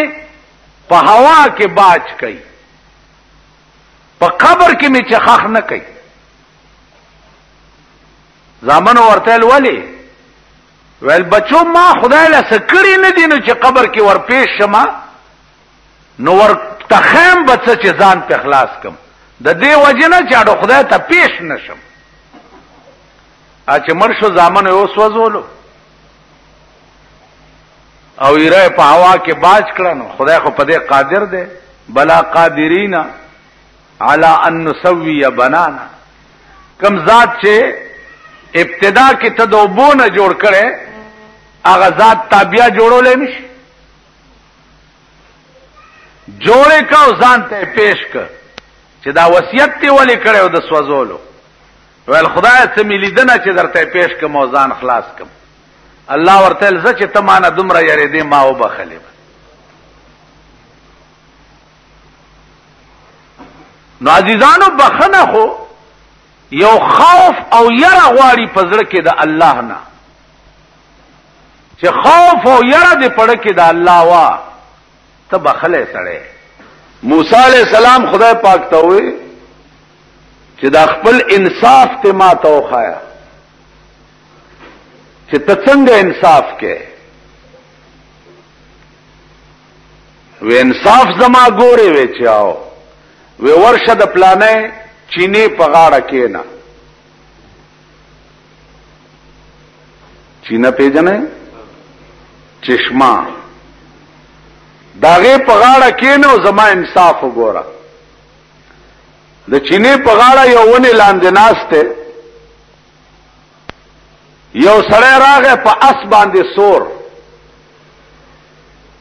[SPEAKER 1] په هوا کې باج کوي په قبر کې می چې خخ نه کوي زامن ورته ولی ویل بچو ما خدای له سکړی نه دینو چې قبر کې ورپېښ شمه نو ور تخیم به څه چې ځان په خلاص کم د دې وجه نه چې اړو خدای ته پیش نشم اچ مرشو زامن یو سوزولو او ایره په هوا کې باج کړنو خدای خو په دې قادر دی بلا قادرینا علی ان نسوی بنانا کم ذات چې ابتدا کې تدوبونه جوړ کړي هغه ذات تابعیا جوړولې نشي جوړې کا او ځان ته پیش ک چې دا وصیت ته ولې کړو د سوزولو ول خدای ته مې لیدنه چې درته پیش ک مو ځان خلاص کم الله ورته ز چې ته مانه دومره یری دې ما وبخلې نو عزیزانو بخنه خو یو خوف او یره غواړي پزړه کې د الله نه
[SPEAKER 4] چې خوف او یره دې پړه کې د الله وا ته بخله سړې
[SPEAKER 1] موسی علی السلام خدای پاک ته وې چې دا خپل انصاف ته ما توخایا چې ته څنګه انصاف کې و انصاف زما ګوره وې چاو و ورشه د پلانې چینه په غاړه کې نه چې نه پیژنې چشمه داغه په غاړه کې نو زما انصاف وګوره د چینه په غاړه یو ونی لاندې ناشته یو سړی راغې په اس باندې سور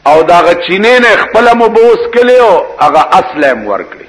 [SPEAKER 1] او داغه چینه نه خپل مبوس کلیو هغه اسلام ورکړي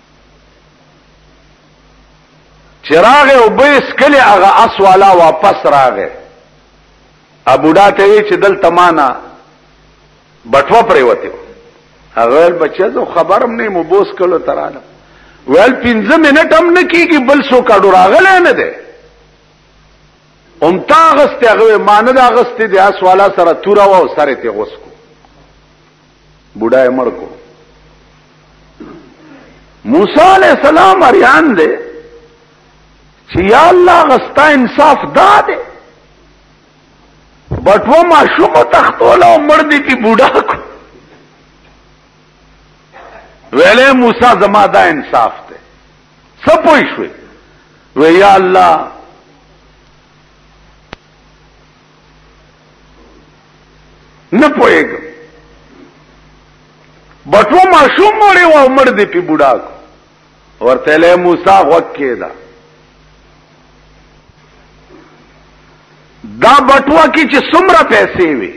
[SPEAKER 1] چراغ او بیس کله هغه اسوالا واپس راغې ابو ډا ته وی چې دلته معنا بټوا پرې وته هغه بچا زه خبرم نه مو بوس کلو ترانه ویل پنځه منټ هم نه کیږي بل سو کډو راغله نه ده ام تا غسته هغه مان دا غسته د اسوالا سره تورا و سره ته غوسکو بوډا یې مړ کو موسی علیہ السلام اریان دی چې یا الله غستا انصاف دا دی بټو ما شوم تختول او مړ دی کی بوډا کو ویلې موسی زما دا انصاف دی سپوي شوي وی یا الله نه پوهېږم بټو ماشوم مړې و مړ دی په بوډا کو ورته له موسی غوږ کېدا دا بټوا کې چې څومره پیسې وي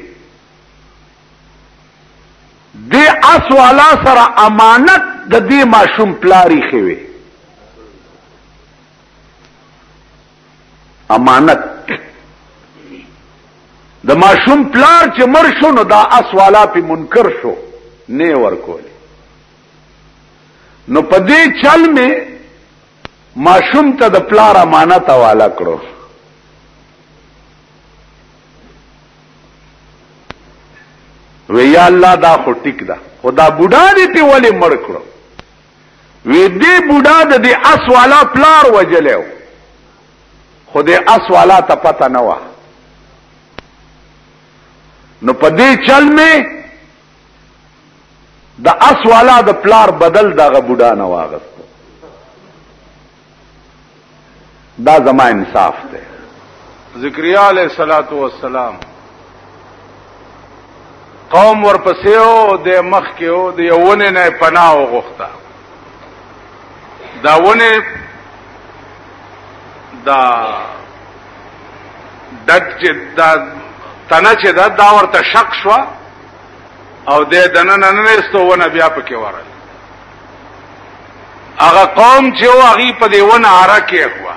[SPEAKER 1] د اس والا سره امانت د دې ماشوم پلاری خوي امانت د ماشوم پلار چې مر شو نو دا اسوالا په منکر شو نه ورکول نو په دې چل می ماشوم ته د پلار امانت حواله کړو وی یا الله دا خو ټیک ده خدا بوډا دې په ولې مړ کړو وی دی بوډا د دی اس والا پلار وجلیو خو دی اس والا ته پته نه وه نو په دی چل می د اس والا د پلار بدل دغه بوډا نه واغست دا زما انصاف دی
[SPEAKER 4] ذکریا علیہ الصلات والسلام قوم ورپسې او د مخ کې او د یوونه نه پناه وغوښته دا ونه دا دټ چې دا تنه چې دا دا ورته شک شو او د دنه نن نه استو ونه بیا پکې ورغله هغه قوم چې او هغه په دې ونه هره کې هوا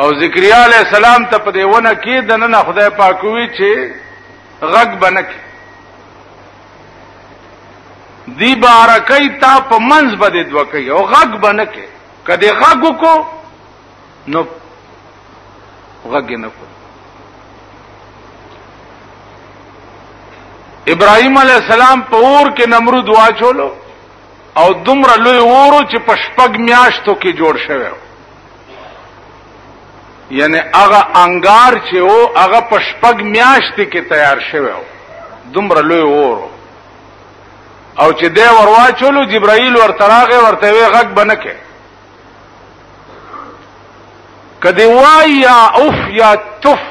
[SPEAKER 4] او ذکریا علی السلام ته په دې ونه کې د نن خدای پاک وی چې غږ بنک دی بارکای تا په منځ بده دوکې او غږ بنک کدی غږ کو نو غږ نه کو ابراهيم عليه السلام په اور کې نمرود واچولو او دومره لوی اورو چې په شپږ میاشتو کې جوړ شوی یعنی هغه انګار چې او هغه په شپږ میاشتې کې تیار شوی دومره لوی اورو او چې دی ورواچولو جبرائیل ورته راغی ورته وی غږ بنکه کدی وای یا اوف یا تف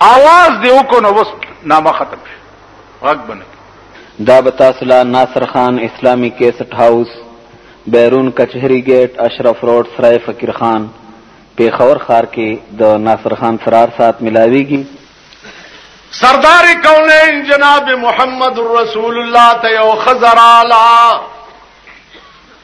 [SPEAKER 4] आवाज دی وکړو نو بس نامه ختم شي غږ بنه
[SPEAKER 3] دا به تاسو لا ناصر خان اسلامی کیسټ هاوس بیرون کچهری گیټ اشرف روډ سرای فقیر خان پیښور ښار کې د ناصر خان فرار سات ملاویږي
[SPEAKER 2] سردار کونین جناب محمد رسول الله ته یو خزرالا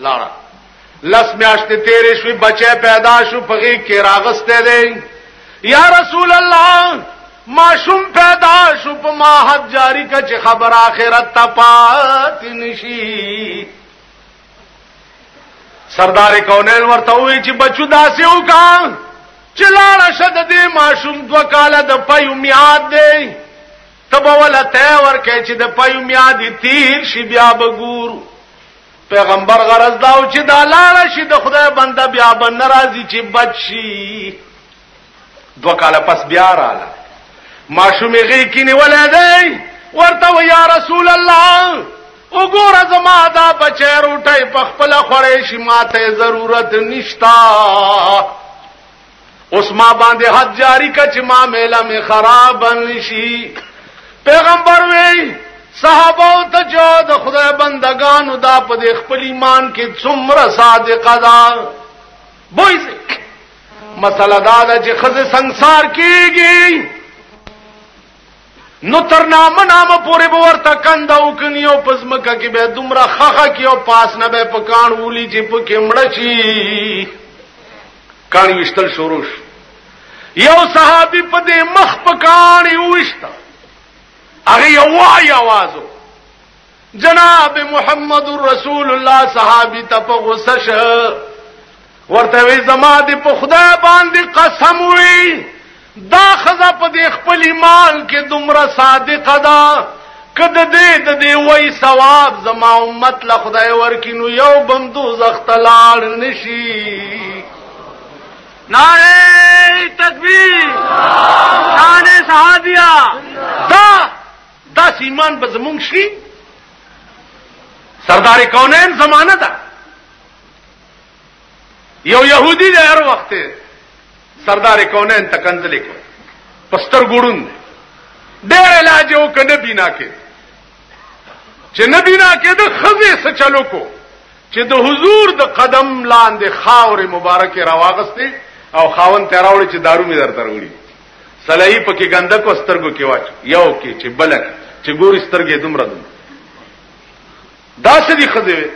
[SPEAKER 2] لاړه لس میاشتې تیرې شوې بچې پیدا شو په غیږ کې راغسته دی یا رسول الله ماشوم پیدا شو په ما حد جاری کا چې خبر اخرت ته پات نشي سردار کونیل ورته وی چې بچو داسې وکا چې لاړه شد دې ماشوم دو کاله د پيو میاد دی تبوله ته ورکه چې د پيو میاد تیر شي بیا بګورو پیغمبر غرض دا و چې دا لاړ شي د خدای بنده بیا به ناراضي چې بچ شي دو کاله پس بیا رااله ماشومې غي کې نیولې دی ورته و یا رسول الله وګوره زما دا بچی روټي په خپل خورې شي ماته ضرورت نشتا اوس ما باندې حد جاری کا چې ما میله می خراب نشي پیغمبر وی صحابه او ته جو د خدای بندگانو دا په دې خپل ایمان کې څومره صادق ده بوي مسله دا ده چې خزه ਸੰسار کیږي نو تر نامه نامه پورې به ورته کنده وکني او په ځمکه کې به دومره خخه کې او پاس نه به په کان ولي چې په کې مړ شي کان وشتل شروع شو یو صحابي په دې مخ په کان وشتا هغه یو واي आवाज جناب محمد رسول الله صحابي ته په غوسه شه ورته وی زما د په خدای باندې قسم وی دا خزه په دې خپل ایمان کې دومره صادقه ده کده دې د دې وای ثواب زما امت له خدای ورکینو یو بم دوزخ تلاړ نشي
[SPEAKER 1] نعره تکبیر شان صحابیا
[SPEAKER 2] دا داسې ایمان به زمونږ شي سردار کونین زمانه ده یو يهودي د هر وخت سردار کونین تکنزل کو پستر ګړون ډېر علاج یو کنه بنا کې چې نه بنا کې د خزه سره چلو کو چې د حضور د قدم لاندې خاور مبارک راواغسته او خاون تراوړي چې دارو می درته وروړي سلای په کې ګنده کو سترګو کې واچ یو کې چې بلک چې ګوري سترګې دومره دوم دا سړي خزه وي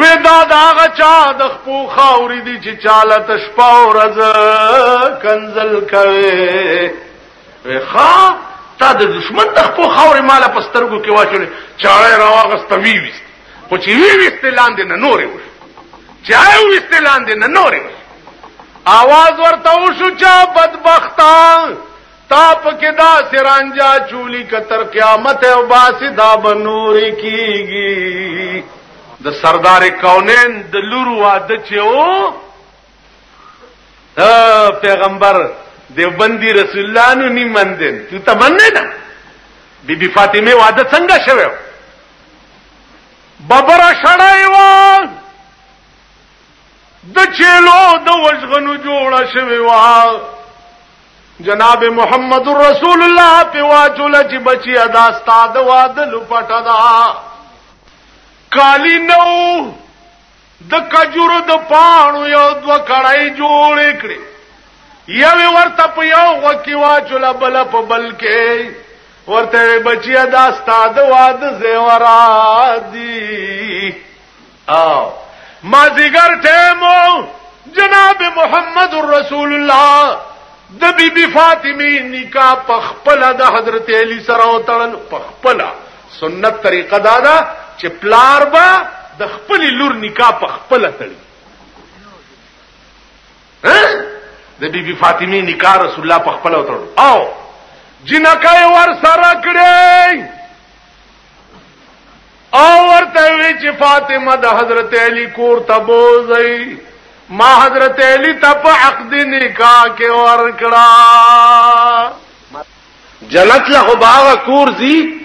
[SPEAKER 2] وې دا داغه چا د خپو خاورې دي چې چاله تشپا او رز کنزل کوي وې خا تا د دشمن د خپو خاورې مال په سترګو کې واچولې چاړه راوغسته وی وسته خو چې وی وسته لاندې نه نورې وش چې آی وسته لاندې نه نورې وش आवाज ورته وشو چا بدبختا تا پکې دا سرانجا چولی کتر قیامت او باسی دا بنورې کیږي د سردار کونین د لور واده چې و ها پیغمبر دیوبندی رسول الله نو نیم مندن تو تمنه نه بی بی فاطمه واده څنګه شوه ببره شړای و د چیلو د وژغنو جوړه شوی و جناب محمد رسول الله په واجل چې بچي ادا ستاد واده لپټه دا کالی نو د کجورو د پاڼو یو دوه کړای جوړې کړې یوې ورته په یو وکی واچوله بل په بل کې ورته بچی دا ستاد واد زیورا دی او ما زیګر ټیمو جناب محمد رسول الله د بیبي فاطمه نکاح په خپل د حضرت علی سره وتړل په خپل سنت طریقه دا ده چې پلار به د خپل لور نکاح په خپل تړي د بی بی فاطمی نکاح رسول الله په خپل وتړو او جنکه ور سره کړی او ورته وی چې فاطمه د حضرت علی کور ته بوزي ما حضرت علی ته په عقد نکاح کې ور کړه جنت له خو باغه کور زی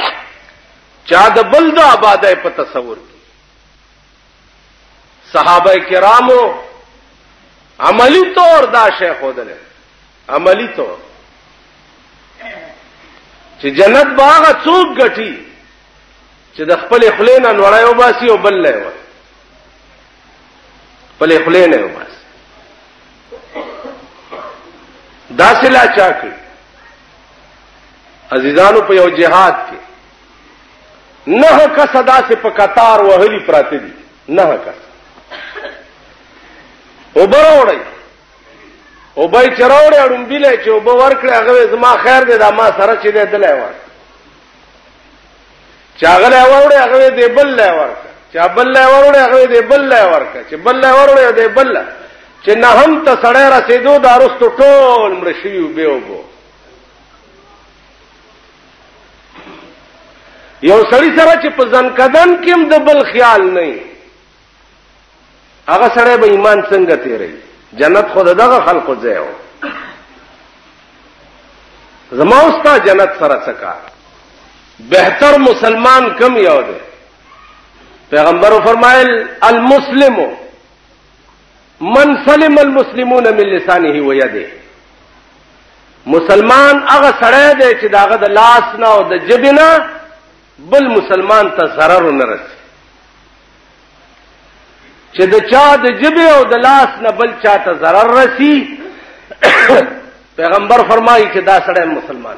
[SPEAKER 2] چا د بل د آبادای په تصور کې صحابه کرامو عملی طور دا شیخ ودل عملی طور چې جنت باغ څوک غټي چې د خپل خلینو لړای وباسي او بل لای وباسي پلې خلې نه یو بس دا سلا چا کړ عزیزانو په یو جهاد کې نه کا صدا سے په قطار وهلی پراته دي نه کا وبروړی او به چروړې اړم بلې چې وب ورکړې هغه زما خیر دې دا ما سره چې دې دلای وای چاغله وروړي هغه دې بل لا ورکا چا بل لا وروړي هغه دې بل لا ورکا چې بل لا وروړي دې بل لا چې نه هم ته سړی رسیدو دا رستو ټول مړ شي به وبو یو سړی سره چې په ځن کدن کې د بل خیال نه هغه سره به ایمان څنګه تیری جنت خود دغه خلقو ځای و زما اوستا جنت سره څکا بهتر مسلمان کم یو دی پیغمبر فرمایل المسلم من سلم المسلمون من لسانه و یده مسلمان هغه سره دی چې داغه د لاس نه او د جبنه بل مسلمان ته ضرر ونه رسي چې د چا د جبه او د لاس نه بل چا ته ضرر رسی پیغمبر فرمایي چې دا سړی مسلمان